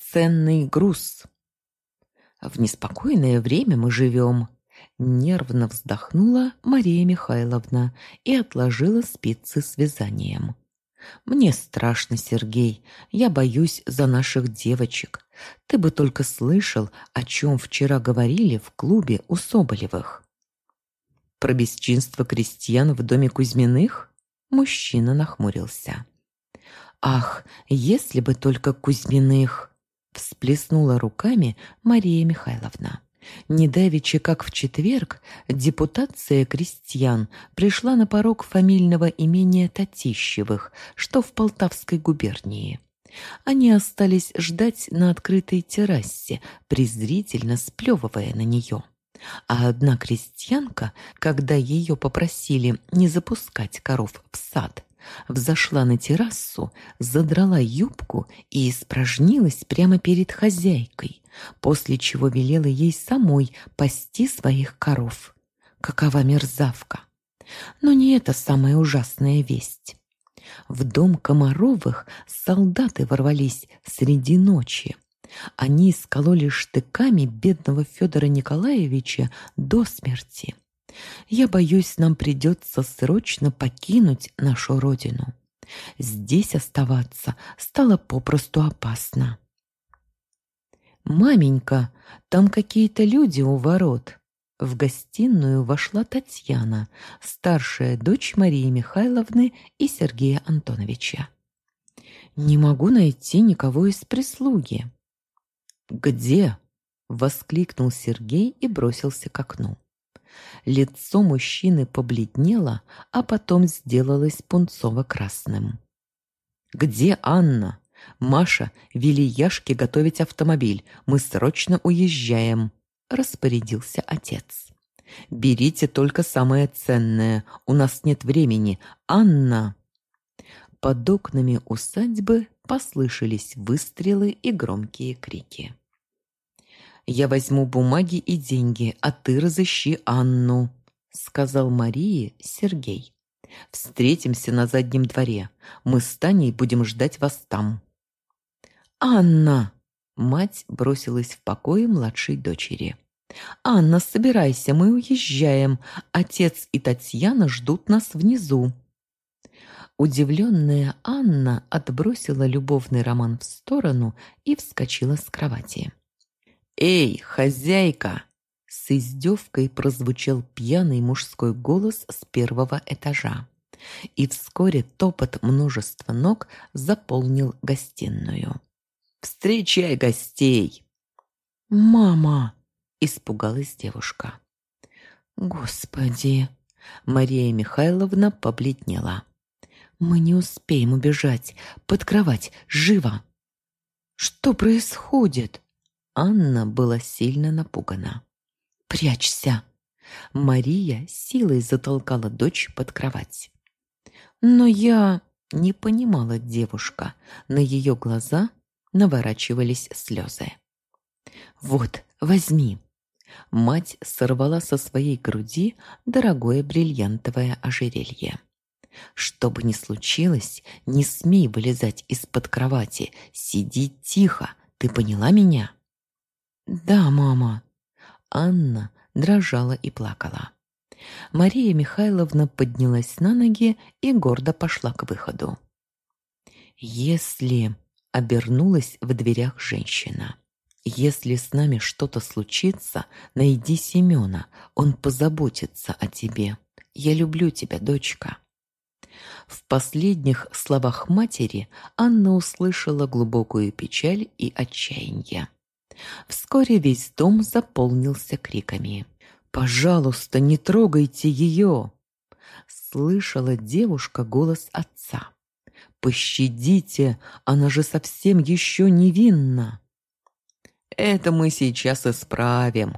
ценный груз. В неспокойное время мы живем. Нервно вздохнула Мария Михайловна и отложила спицы с вязанием. Мне страшно, Сергей. Я боюсь за наших девочек. Ты бы только слышал, о чем вчера говорили в клубе у Соболевых. Про бесчинство крестьян в доме Кузьминых? Мужчина нахмурился. Ах, если бы только Кузьминых! Всплеснула руками Мария Михайловна. Недавеча, как в четверг, депутация крестьян пришла на порог фамильного имения Татищевых, что в Полтавской губернии. Они остались ждать на открытой террасе, презрительно сплевывая на нее. А одна крестьянка, когда ее попросили не запускать коров в сад, взошла на террасу, задрала юбку и испражнилась прямо перед хозяйкой, после чего велела ей самой пасти своих коров. Какова мерзавка! Но не это самая ужасная весть. В дом Комаровых солдаты ворвались среди ночи. Они скололи штыками бедного Федора Николаевича до смерти. Я боюсь, нам придется срочно покинуть нашу родину. Здесь оставаться стало попросту опасно. «Маменька, там какие-то люди у ворот». В гостиную вошла Татьяна, старшая дочь Марии Михайловны и Сергея Антоновича. «Не могу найти никого из прислуги». «Где?» — воскликнул Сергей и бросился к окну. Лицо мужчины побледнело, а потом сделалось пунцово-красным. «Где Анна? Маша, вели Яшке готовить автомобиль. Мы срочно уезжаем», — распорядился отец. «Берите только самое ценное. У нас нет времени. Анна!» Под окнами усадьбы послышались выстрелы и громкие крики. «Я возьму бумаги и деньги, а ты разыщи Анну», — сказал Марии Сергей. «Встретимся на заднем дворе. Мы с Таней будем ждать вас там». «Анна!» — мать бросилась в покое младшей дочери. «Анна, собирайся, мы уезжаем. Отец и Татьяна ждут нас внизу». Удивленная Анна отбросила любовный роман в сторону и вскочила с кровати. «Эй, хозяйка!» С издевкой прозвучал пьяный мужской голос с первого этажа. И вскоре топот множества ног заполнил гостиную. «Встречай гостей!» «Мама!» – испугалась девушка. «Господи!» – Мария Михайловна побледнела. «Мы не успеем убежать. Под кровать. Живо!» «Что происходит?» Анна была сильно напугана. «Прячься!» Мария силой затолкала дочь под кровать. Но я не понимала девушка. На ее глаза наворачивались слезы. «Вот, возьми!» Мать сорвала со своей груди дорогое бриллиантовое ожерелье. «Что бы ни случилось, не смей вылезать из-под кровати. Сиди тихо, ты поняла меня?» «Да, мама». Анна дрожала и плакала. Мария Михайловна поднялась на ноги и гордо пошла к выходу. «Если...» — обернулась в дверях женщина. «Если с нами что-то случится, найди Семена, он позаботится о тебе. Я люблю тебя, дочка». В последних словах матери Анна услышала глубокую печаль и отчаяние. Вскоре весь дом заполнился криками. «Пожалуйста, не трогайте ее!» Слышала девушка голос отца. «Пощадите, она же совсем еще невинна!» «Это мы сейчас исправим!»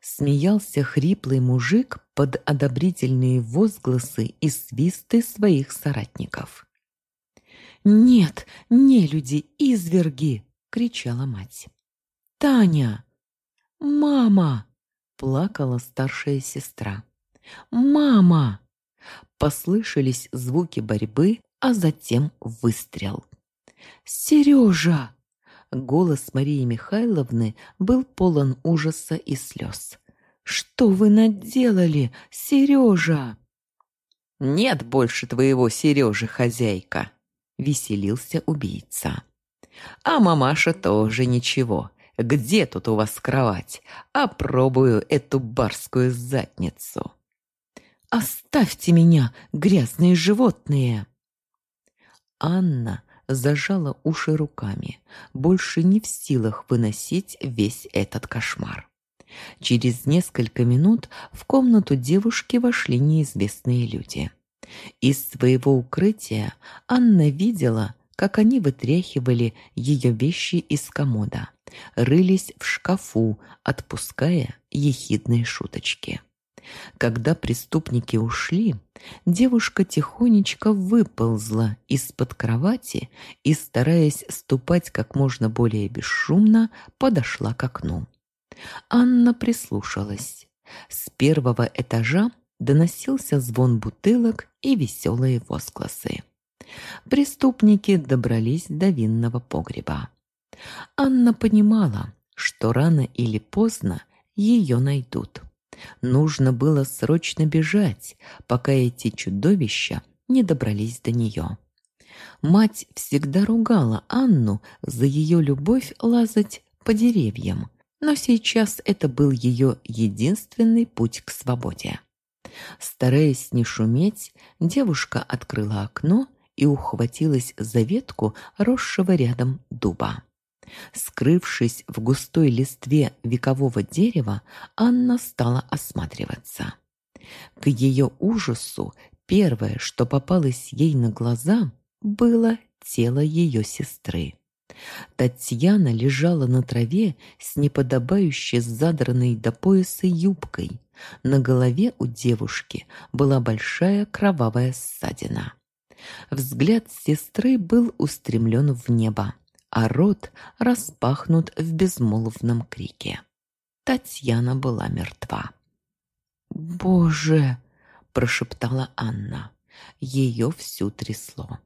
Смеялся хриплый мужик под одобрительные возгласы и свисты своих соратников. «Нет, не люди, изверги!» — кричала мать. «Таня! Мама!» – плакала старшая сестра. «Мама!» Послышались звуки борьбы, а затем выстрел. «Сережа!» Голос Марии Михайловны был полон ужаса и слез. «Что вы наделали, Сережа?» «Нет больше твоего Сережи, хозяйка!» — веселился убийца. «А мамаша тоже ничего. Где тут у вас кровать? Опробую эту барскую задницу». «Оставьте меня, грязные животные!» Анна зажала уши руками, больше не в силах выносить весь этот кошмар. Через несколько минут в комнату девушки вошли неизвестные люди. Из своего укрытия Анна видела, как они вытряхивали ее вещи из комода, рылись в шкафу, отпуская ехидные шуточки. Когда преступники ушли, девушка тихонечко выползла из-под кровати и, стараясь ступать как можно более бесшумно, подошла к окну. Анна прислушалась. С первого этажа доносился звон бутылок и веселые возгласы. Преступники добрались до винного погреба. Анна понимала, что рано или поздно ее найдут. Нужно было срочно бежать, пока эти чудовища не добрались до нее. Мать всегда ругала Анну за ее любовь лазать по деревьям, но сейчас это был ее единственный путь к свободе. Стараясь не шуметь, девушка открыла окно и ухватилась за ветку росшего рядом дуба. Скрывшись в густой листве векового дерева, Анна стала осматриваться. К ее ужасу первое, что попалось ей на глаза, было тело ее сестры. Татьяна лежала на траве с неподобающе задранной до пояса юбкой. На голове у девушки была большая кровавая ссадина. Взгляд сестры был устремлен в небо, а рот распахнут в безмолвном крике. Татьяна была мертва. «Боже!» – прошептала Анна. Ее всю трясло.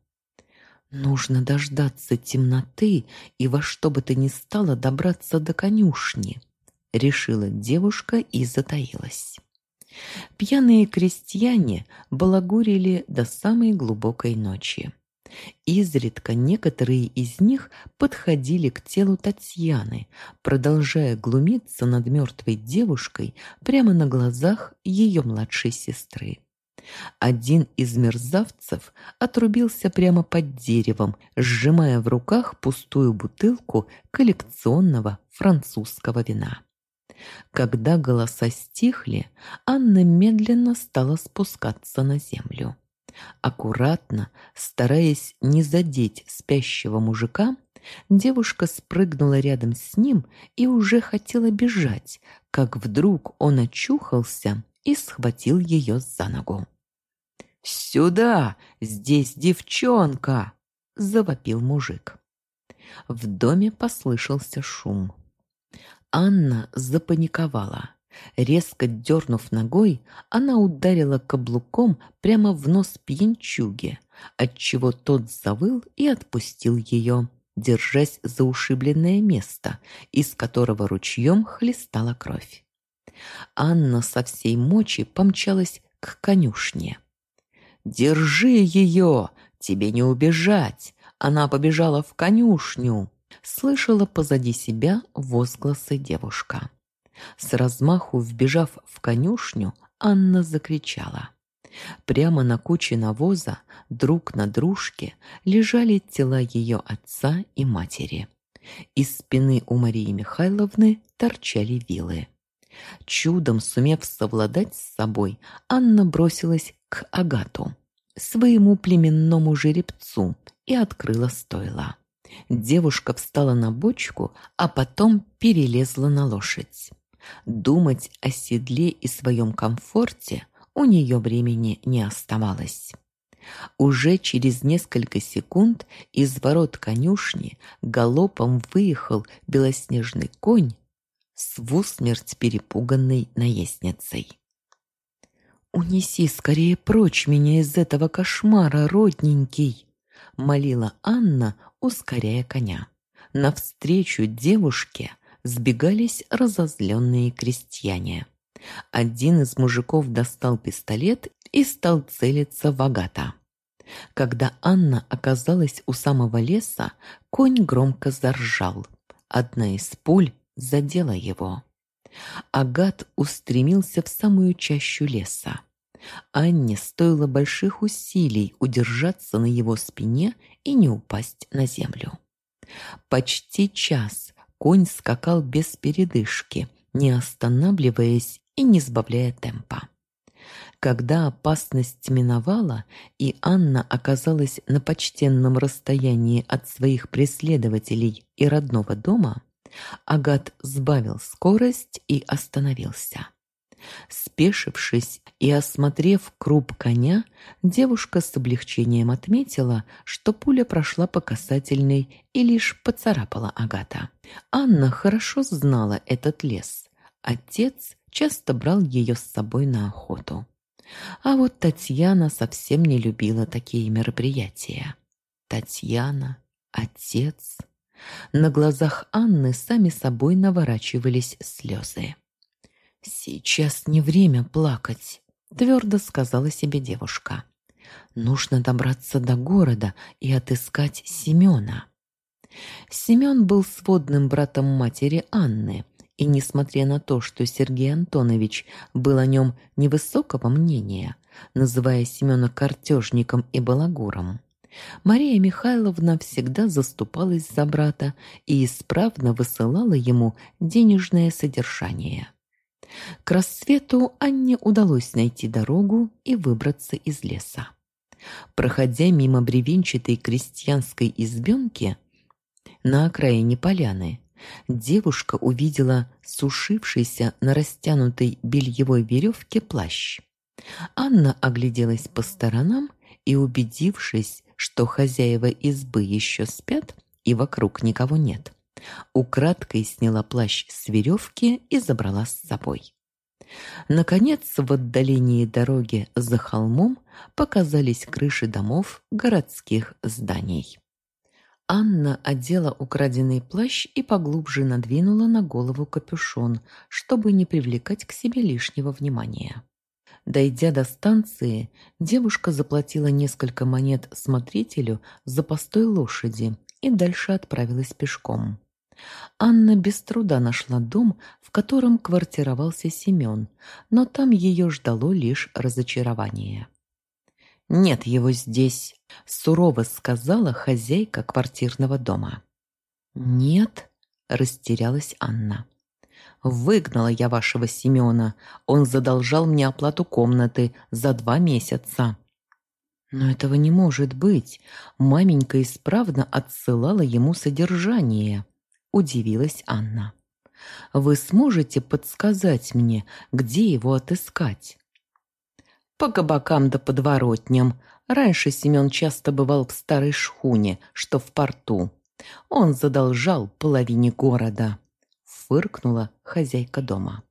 Нужно дождаться темноты и во что бы то ни стало добраться до конюшни, решила девушка и затаилась. Пьяные крестьяне балагурили до самой глубокой ночи. Изредка некоторые из них подходили к телу Татьяны, продолжая глумиться над мертвой девушкой прямо на глазах ее младшей сестры. Один из мерзавцев отрубился прямо под деревом, сжимая в руках пустую бутылку коллекционного французского вина. Когда голоса стихли, Анна медленно стала спускаться на землю. Аккуратно, стараясь не задеть спящего мужика, девушка спрыгнула рядом с ним и уже хотела бежать, как вдруг он очухался и схватил ее за ногу. «Сюда! Здесь девчонка!» – завопил мужик. В доме послышался шум. Анна запаниковала. Резко дернув ногой, она ударила каблуком прямо в нос пьянчуге, отчего тот завыл и отпустил ее, держась за ушибленное место, из которого ручьем хлестала кровь. Анна со всей мочи помчалась к конюшне. «Держи ее! Тебе не убежать!» Она побежала в конюшню. Слышала позади себя возгласы девушка. С размаху вбежав в конюшню, Анна закричала. Прямо на куче навоза, друг на дружке, лежали тела ее отца и матери. Из спины у Марии Михайловны торчали вилы. Чудом сумев совладать с собой, Анна бросилась к Агату, своему племенному жеребцу, и открыла стойло. Девушка встала на бочку, а потом перелезла на лошадь. Думать о седле и своем комфорте у нее времени не оставалось. Уже через несколько секунд из ворот конюшни галопом выехал белоснежный конь с в усмерть перепуганной наездницей. «Унеси скорее прочь меня из этого кошмара, родненький!» — молила Анна, ускоряя коня. Навстречу девушке сбегались разозленные крестьяне. Один из мужиков достал пистолет и стал целиться в Агата. Когда Анна оказалась у самого леса, конь громко заржал. Одна из пуль задела его. Агат устремился в самую чащу леса. Анне стоило больших усилий удержаться на его спине и не упасть на землю. Почти час конь скакал без передышки, не останавливаясь и не сбавляя темпа. Когда опасность миновала, и Анна оказалась на почтенном расстоянии от своих преследователей и родного дома, Агат сбавил скорость и остановился. Спешившись и осмотрев круп коня, девушка с облегчением отметила, что пуля прошла по касательной и лишь поцарапала Агата. Анна хорошо знала этот лес. Отец часто брал ее с собой на охоту. А вот Татьяна совсем не любила такие мероприятия. Татьяна, отец. На глазах Анны сами собой наворачивались слезы. «Сейчас не время плакать», — твердо сказала себе девушка. «Нужно добраться до города и отыскать Семена». Семен был сводным братом матери Анны, и несмотря на то, что Сергей Антонович был о нем невысокого мнения, называя Семена картежником и балагуром, Мария Михайловна всегда заступалась за брата и исправно высылала ему денежное содержание. К рассвету Анне удалось найти дорогу и выбраться из леса. Проходя мимо бревенчатой крестьянской избенки на окраине поляны, девушка увидела сушившийся на растянутой бельевой веревке плащ. Анна огляделась по сторонам и, убедившись, что хозяева избы еще спят и вокруг никого нет, украдкой сняла плащ с веревки и забрала с собой. Наконец, в отдалении дороги за холмом показались крыши домов городских зданий. Анна одела украденный плащ и поглубже надвинула на голову капюшон, чтобы не привлекать к себе лишнего внимания. Дойдя до станции, девушка заплатила несколько монет смотрителю за постой лошади и дальше отправилась пешком. Анна без труда нашла дом, в котором квартировался Семен, но там ее ждало лишь разочарование. «Нет его здесь», — сурово сказала хозяйка квартирного дома. «Нет», — растерялась Анна. «Выгнала я вашего Семена. Он задолжал мне оплату комнаты за два месяца». «Но этого не может быть. Маменька исправно отсылала ему содержание», — удивилась Анна. «Вы сможете подсказать мне, где его отыскать?» по кабакам да подворотням. Раньше Семен часто бывал в старой шхуне, что в порту. Он задолжал половине города. Фыркнула хозяйка дома.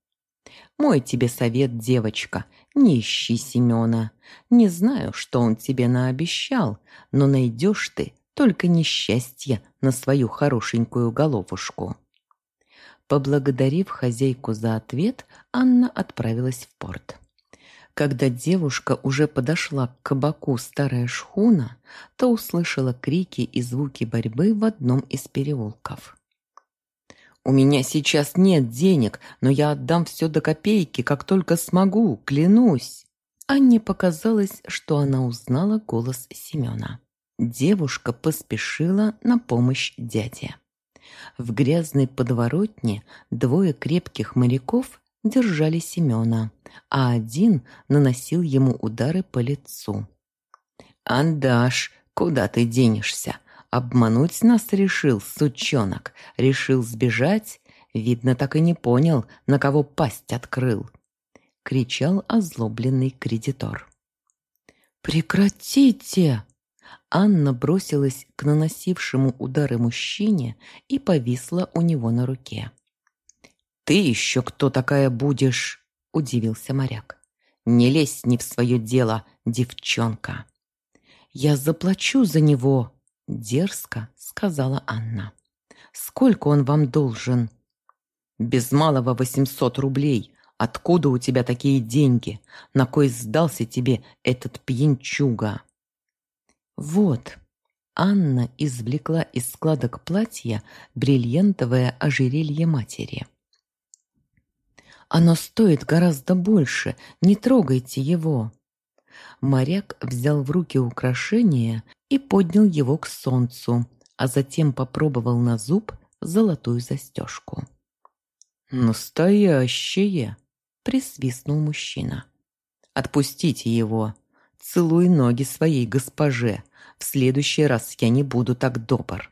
Мой тебе совет, девочка, не ищи Семена. Не знаю, что он тебе наобещал, но найдешь ты только несчастье на свою хорошенькую головушку. Поблагодарив хозяйку за ответ, Анна отправилась в порт. Когда девушка уже подошла к кабаку «Старая шхуна», то услышала крики и звуки борьбы в одном из переулков. «У меня сейчас нет денег, но я отдам все до копейки, как только смогу, клянусь!» Анне показалось, что она узнала голос Семена. Девушка поспешила на помощь дяде. В грязной подворотне двое крепких моряков держали Семена, а один наносил ему удары по лицу. «Андаш, куда ты денешься? Обмануть нас решил, сучонок. Решил сбежать? Видно, так и не понял, на кого пасть открыл!» — кричал озлобленный кредитор. «Прекратите!» Анна бросилась к наносившему удары мужчине и повисла у него на руке. «Ты еще кто такая будешь?» – удивился моряк. «Не лезь не в свое дело, девчонка!» «Я заплачу за него!» – дерзко сказала Анна. Сколько он вам должен?» «Без малого восемьсот рублей. Откуда у тебя такие деньги? На кой сдался тебе этот пьянчуга?» «Вот». Анна извлекла из складок платья бриллиантовое ожерелье матери. «Оно стоит гораздо больше. Не трогайте его». Моряк взял в руки украшение и поднял его к солнцу, а затем попробовал на зуб золотую застежку. «Настоящее!» — присвистнул мужчина. «Отпустите его. Целуй ноги своей госпоже. В следующий раз я не буду так добр».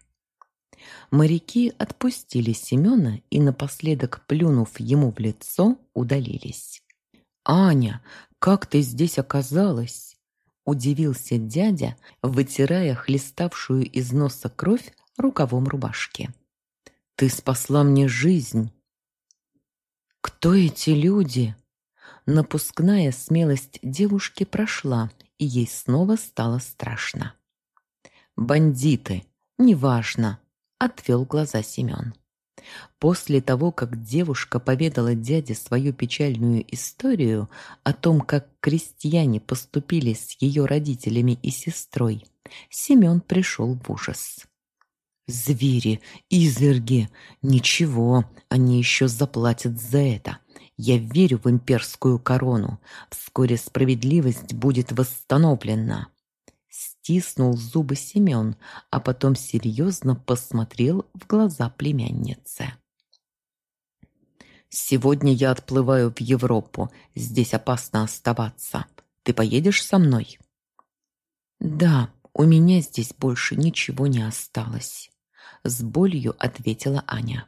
Моряки отпустили Семена и, напоследок плюнув ему в лицо, удалились. «Аня, как ты здесь оказалась?» Удивился дядя, вытирая хлеставшую из носа кровь рукавом рубашки. «Ты спасла мне жизнь!» «Кто эти люди?» Напускная смелость девушки прошла, и ей снова стало страшно. «Бандиты! Неважно!» — отвел глаза Семен. После того, как девушка поведала дяде свою печальную историю о том, как крестьяне поступили с ее родителями и сестрой, Семен пришел в ужас. «Звери, изверги! Ничего, они еще заплатят за это. Я верю в имперскую корону. Вскоре справедливость будет восстановлена». Стиснул зубы Семен, а потом серьезно посмотрел в глаза племянницы. «Сегодня я отплываю в Европу. Здесь опасно оставаться. Ты поедешь со мной?» «Да, у меня здесь больше ничего не осталось», — с болью ответила Аня.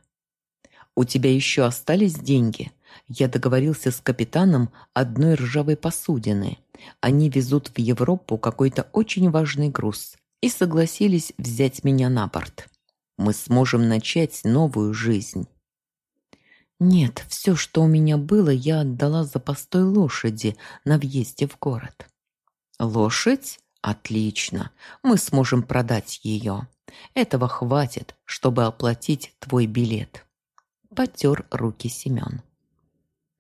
«У тебя еще остались деньги? Я договорился с капитаном одной ржавой посудины. Они везут в Европу какой-то очень важный груз и согласились взять меня на борт. Мы сможем начать новую жизнь. Нет, все, что у меня было, я отдала за постой лошади на въезде в город. Лошадь? Отлично. Мы сможем продать ее. Этого хватит, чтобы оплатить твой билет. Потер руки Семен.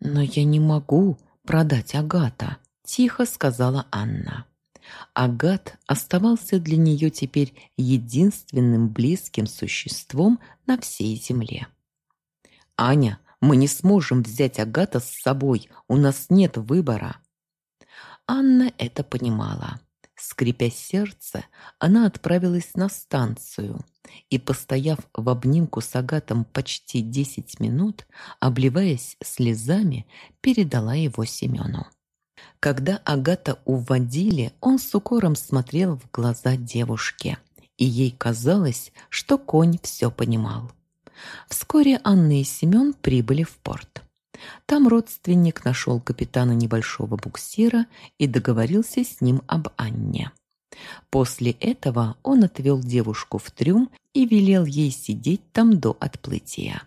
«Но я не могу продать Агата», – тихо сказала Анна. Агат оставался для нее теперь единственным близким существом на всей земле. «Аня, мы не сможем взять Агата с собой, у нас нет выбора». Анна это понимала. Скрипя сердце, она отправилась на станцию и, постояв в обнимку с Агатом почти десять минут, обливаясь слезами, передала его Семену. Когда Агата уводили, он с укором смотрел в глаза девушке, и ей казалось, что конь все понимал. Вскоре Анна и Семен прибыли в порт. Там родственник нашел капитана небольшого буксира и договорился с ним об Анне. После этого он отвел девушку в трюм и велел ей сидеть там до отплытия.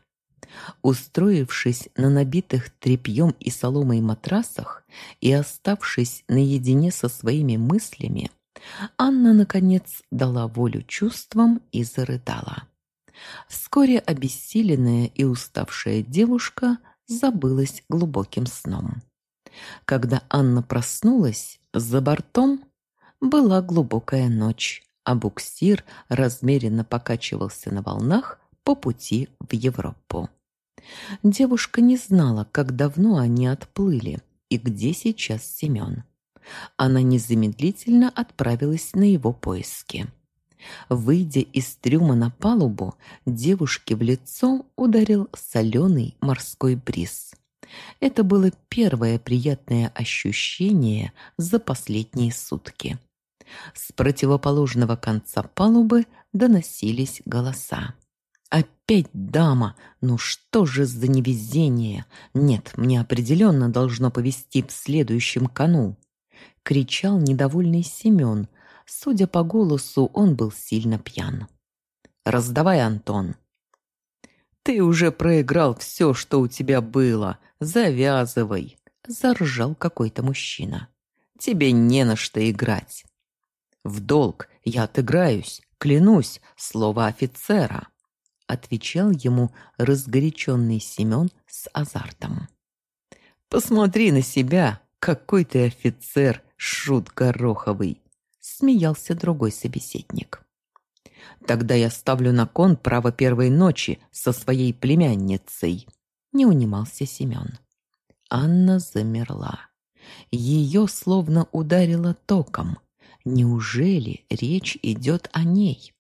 Устроившись на набитых тряпьем и соломой матрасах и оставшись наедине со своими мыслями, Анна, наконец, дала волю чувствам и зарыдала. Вскоре обессиленная и уставшая девушка забылась глубоким сном. Когда Анна проснулась, за бортом была глубокая ночь, а буксир размеренно покачивался на волнах по пути в Европу. Девушка не знала, как давно они отплыли и где сейчас Семен. Она незамедлительно отправилась на его поиски. Выйдя из трюма на палубу, девушке в лицо ударил соленый морской бриз. Это было первое приятное ощущение за последние сутки. С противоположного конца палубы доносились голоса. «Опять дама! Ну что же за невезение? Нет, мне определенно должно повести в следующем кону!» — кричал недовольный Семен, Судя по голосу, он был сильно пьян. «Раздавай, Антон». «Ты уже проиграл все, что у тебя было. Завязывай», — заржал какой-то мужчина. «Тебе не на что играть». «В долг я отыграюсь, клянусь, слово офицера». отвечал ему разгоряченный Семен с азартом. «Посмотри на себя, какой ты офицер, шут гороховый!» Смеялся другой собеседник. «Тогда я ставлю на кон право первой ночи со своей племянницей», не унимался Семен. Анна замерла. Ее словно ударило током. Неужели речь идет о ней?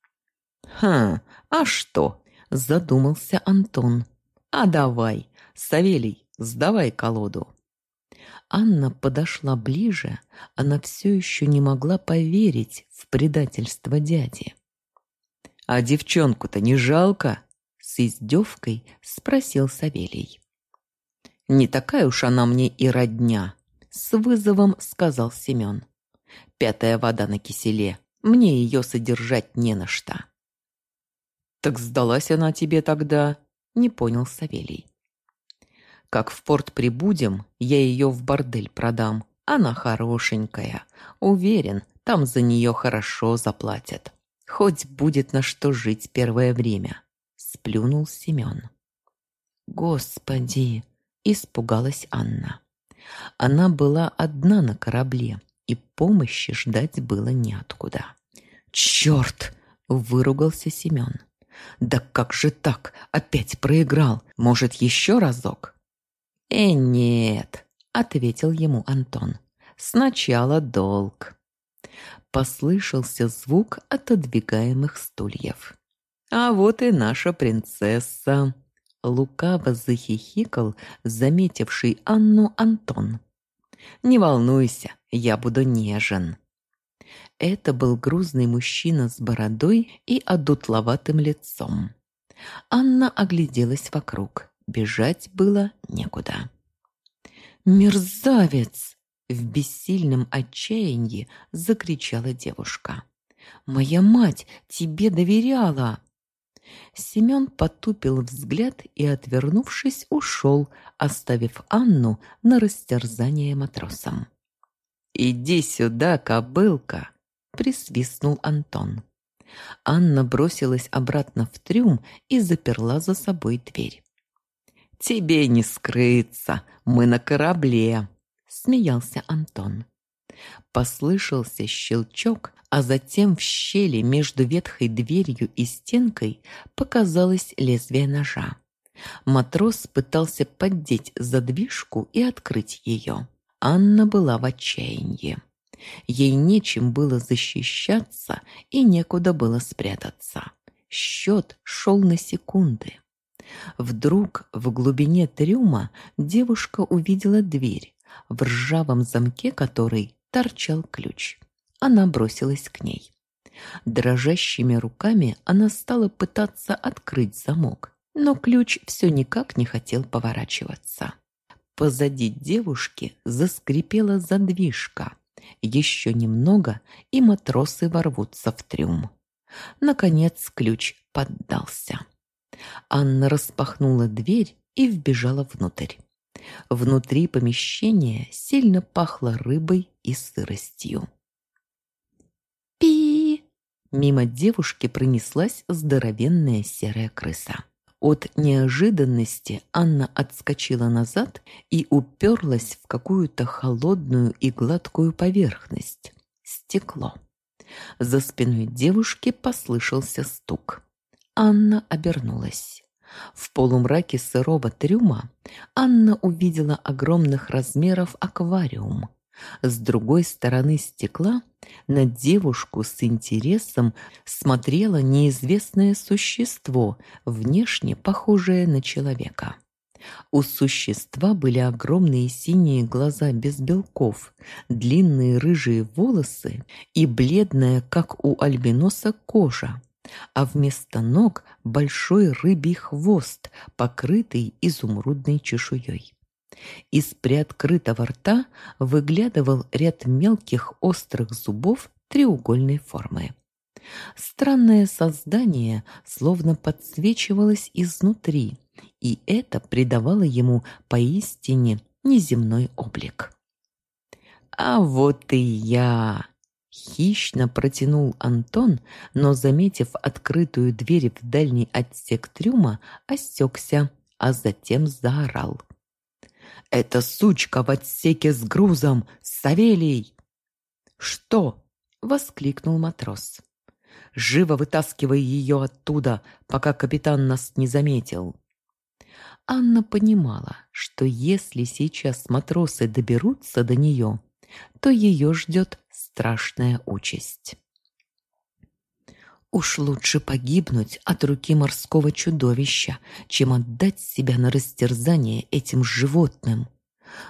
«Ха, а что?» – задумался Антон. «А давай, Савелий, сдавай колоду». Анна подошла ближе, она все еще не могла поверить в предательство дяди. «А девчонку-то не жалко?» – с издевкой спросил Савелий. «Не такая уж она мне и родня», – с вызовом сказал Семен. «Пятая вода на киселе, мне ее содержать не на что». «Так сдалась она тебе тогда?» – не понял Савелий. Как в порт прибудем, я ее в бордель продам. Она хорошенькая. Уверен, там за нее хорошо заплатят. Хоть будет на что жить первое время. Сплюнул Семен. Господи! Испугалась Анна. Она была одна на корабле, и помощи ждать было неоткуда. «Черт!» – выругался Семен. «Да как же так? Опять проиграл. Может, еще разок?» «Э, нет», — ответил ему Антон. «Сначала долг». Послышался звук отодвигаемых стульев. «А вот и наша принцесса!» Лукаво захихикал, заметивший Анну Антон. «Не волнуйся, я буду нежен». Это был грузный мужчина с бородой и одутловатым лицом. Анна огляделась вокруг. Бежать было некуда. «Мерзавец!» — в бессильном отчаянии закричала девушка. «Моя мать тебе доверяла!» Семен потупил взгляд и, отвернувшись, ушел, оставив Анну на растерзание матросам. «Иди сюда, кобылка!» — присвистнул Антон. Анна бросилась обратно в трюм и заперла за собой дверь. «Тебе не скрыться, мы на корабле», — смеялся Антон. Послышался щелчок, а затем в щели между ветхой дверью и стенкой показалось лезвие ножа. Матрос пытался поддеть задвижку и открыть ее. Анна была в отчаянии. Ей нечем было защищаться и некуда было спрятаться. Счет шел на секунды. Вдруг в глубине трюма девушка увидела дверь, в ржавом замке которой торчал ключ. Она бросилась к ней. Дрожащими руками она стала пытаться открыть замок, но ключ все никак не хотел поворачиваться. Позади девушки заскрипела задвижка. Еще немного, и матросы ворвутся в трюм. Наконец ключ поддался. Анна распахнула дверь и вбежала внутрь. Внутри помещения сильно пахло рыбой и сыростью. «Пи!» Мимо девушки пронеслась здоровенная серая крыса. От неожиданности Анна отскочила назад и уперлась в какую-то холодную и гладкую поверхность. Стекло. За спиной девушки послышался стук. Анна обернулась. В полумраке сырого трюма Анна увидела огромных размеров аквариум. С другой стороны стекла на девушку с интересом смотрело неизвестное существо, внешне похожее на человека. У существа были огромные синие глаза без белков, длинные рыжие волосы и бледная, как у альбиноса, кожа а вместо ног большой рыбий хвост, покрытый изумрудной чешуей. Из приоткрытого рта выглядывал ряд мелких острых зубов треугольной формы. Странное создание словно подсвечивалось изнутри, и это придавало ему поистине неземной облик. «А вот и я!» Хищно протянул Антон, но, заметив открытую дверь в дальний отсек трюма, осекся, а затем заорал. «Это сучка в отсеке с грузом! Савелий!» «Что?» — воскликнул матрос. «Живо вытаскивай ее оттуда, пока капитан нас не заметил!» Анна понимала, что если сейчас матросы доберутся до нее, то ее ждет страшная участь. Уж лучше погибнуть от руки морского чудовища, чем отдать себя на растерзание этим животным.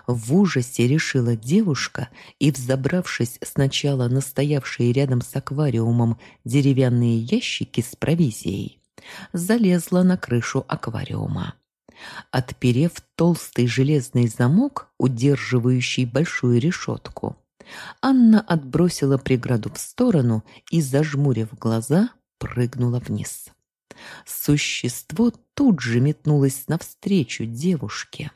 В ужасе решила девушка и, взобравшись сначала на стоявшие рядом с аквариумом деревянные ящики с провизией, залезла на крышу аквариума. Отперев толстый железный замок, удерживающий большую решетку, Анна отбросила преграду в сторону и, зажмурив глаза, прыгнула вниз. Существо тут же метнулось навстречу девушке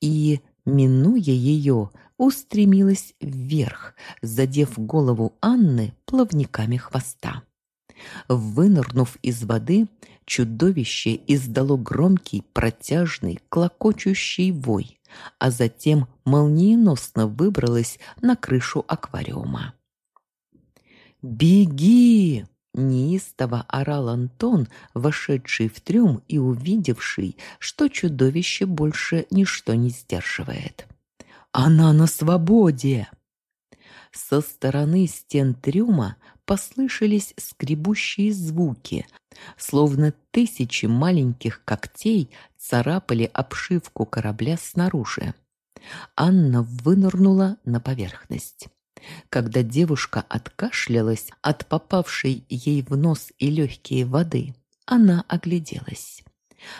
и, минуя ее, устремилось вверх, задев голову Анны плавниками хвоста. Вынырнув из воды, чудовище издало громкий, протяжный, клокочущий вой, а затем молниеносно выбралось на крышу аквариума. «Беги!» – неистово орал Антон, вошедший в трюм и увидевший, что чудовище больше ничто не сдерживает. «Она на свободе!» Со стороны стен трюма послышались скребущие звуки, словно тысячи маленьких когтей царапали обшивку корабля снаружи. Анна вынырнула на поверхность. Когда девушка откашлялась от попавшей ей в нос и легкие воды, она огляделась.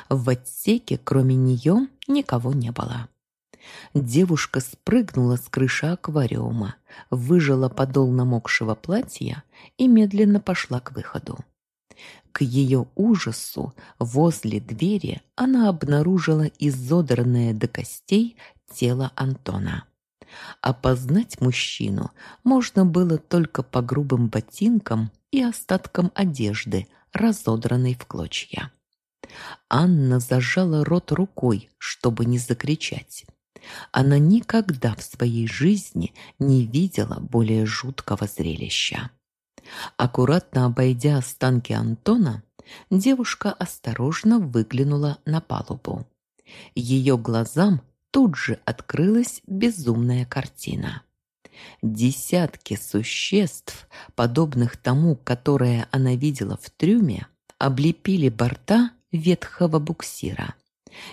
В отсеке, кроме нее, никого не было. Девушка спрыгнула с крыши аквариума, выжила подол намокшего платья и медленно пошла к выходу. К ее ужасу возле двери она обнаружила изодранное до костей тело Антона. Опознать мужчину можно было только по грубым ботинкам и остаткам одежды, разодранной в клочья. Анна зажала рот рукой, чтобы не закричать. Она никогда в своей жизни не видела более жуткого зрелища. Аккуратно обойдя останки Антона, девушка осторожно выглянула на палубу. Ее глазам тут же открылась безумная картина. Десятки существ, подобных тому, которое она видела в трюме, облепили борта ветхого буксира –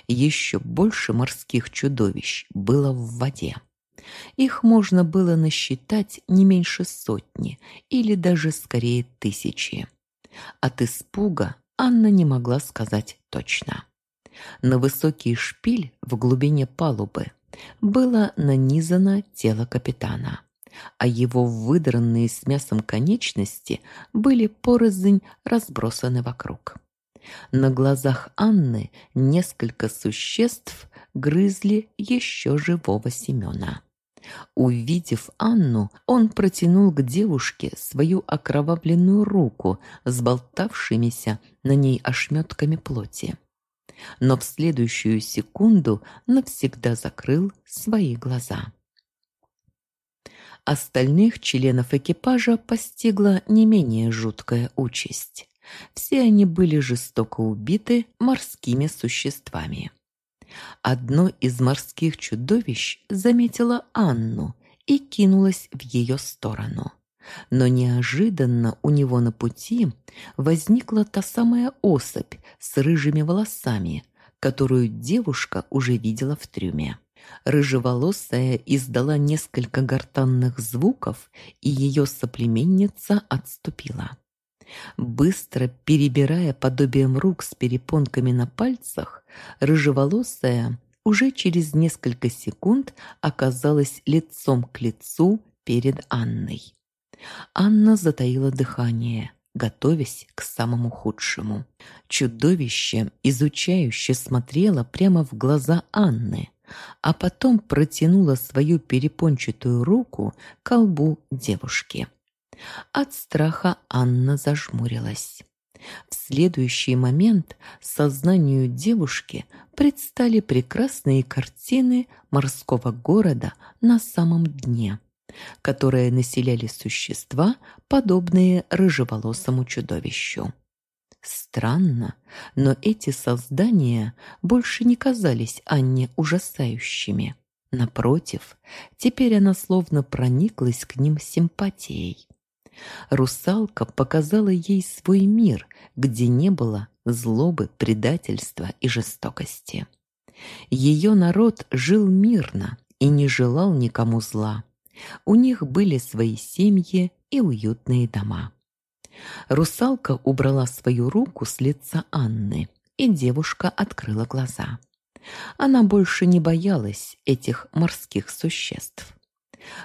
еще больше морских чудовищ было в воде. Их можно было насчитать не меньше сотни или даже скорее тысячи. От испуга Анна не могла сказать точно. На высокий шпиль в глубине палубы было нанизано тело капитана, а его выдранные с мясом конечности были порознь разбросаны вокруг. На глазах Анны несколько существ грызли еще живого Семена. Увидев Анну, он протянул к девушке свою окровавленную руку с болтавшимися на ней ошметками плоти. Но в следующую секунду навсегда закрыл свои глаза. Остальных членов экипажа постигла не менее жуткая участь. Все они были жестоко убиты морскими существами. Одно из морских чудовищ заметило Анну и кинулось в ее сторону. Но неожиданно у него на пути возникла та самая особь с рыжими волосами, которую девушка уже видела в трюме. Рыжеволосая издала несколько гортанных звуков, и ее соплеменница отступила. Быстро перебирая подобием рук с перепонками на пальцах, рыжеволосая уже через несколько секунд оказалась лицом к лицу перед Анной. Анна затаила дыхание, готовясь к самому худшему. Чудовище изучающе смотрело прямо в глаза Анны, а потом протянуло свою перепончатую руку к колбу девушки. От страха Анна зажмурилась. В следующий момент сознанию девушки предстали прекрасные картины морского города на самом дне, которые населяли существа, подобные рыжеволосому чудовищу. Странно, но эти создания больше не казались Анне ужасающими. Напротив, теперь она словно прониклась к ним симпатией. Русалка показала ей свой мир, где не было злобы, предательства и жестокости. Ее народ жил мирно и не желал никому зла. У них были свои семьи и уютные дома. Русалка убрала свою руку с лица Анны, и девушка открыла глаза. Она больше не боялась этих морских существ.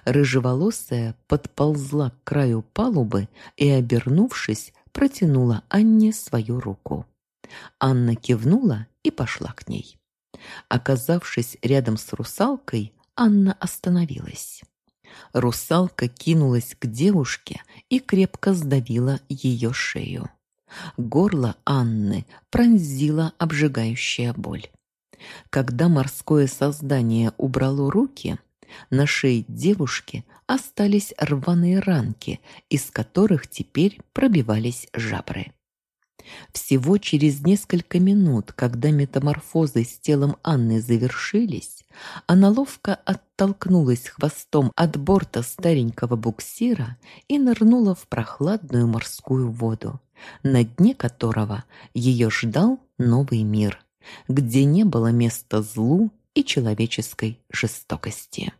Рыжеволосая подползла к краю палубы и, обернувшись, протянула Анне свою руку. Анна кивнула и пошла к ней. Оказавшись рядом с русалкой, Анна остановилась. Русалка кинулась к девушке и крепко сдавила ее шею. Горло Анны пронзила обжигающая боль. Когда морское создание убрало руки, на шее девушки остались рваные ранки, из которых теперь пробивались жабры. Всего через несколько минут, когда метаморфозы с телом Анны завершились, она ловко оттолкнулась хвостом от борта старенького буксира и нырнула в прохладную морскую воду, на дне которого ее ждал новый мир, где не было места злу и человеческой жестокости.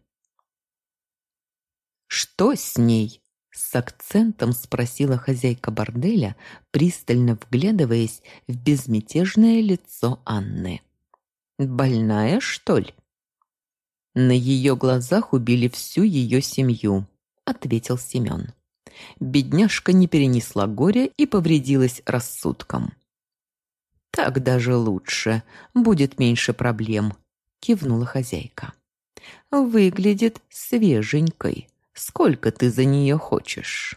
«Что с ней?» С акцентом спросила хозяйка борделя, пристально вглядываясь в безмятежное лицо Анны. «Больная, что ли?» «На ее глазах убили всю ее семью», — ответил Семен. Бедняжка не перенесла горя и повредилась рассудком. «Так даже лучше, будет меньше проблем», — кивнула хозяйка. «Выглядит свеженькой. Сколько ты за нее хочешь?»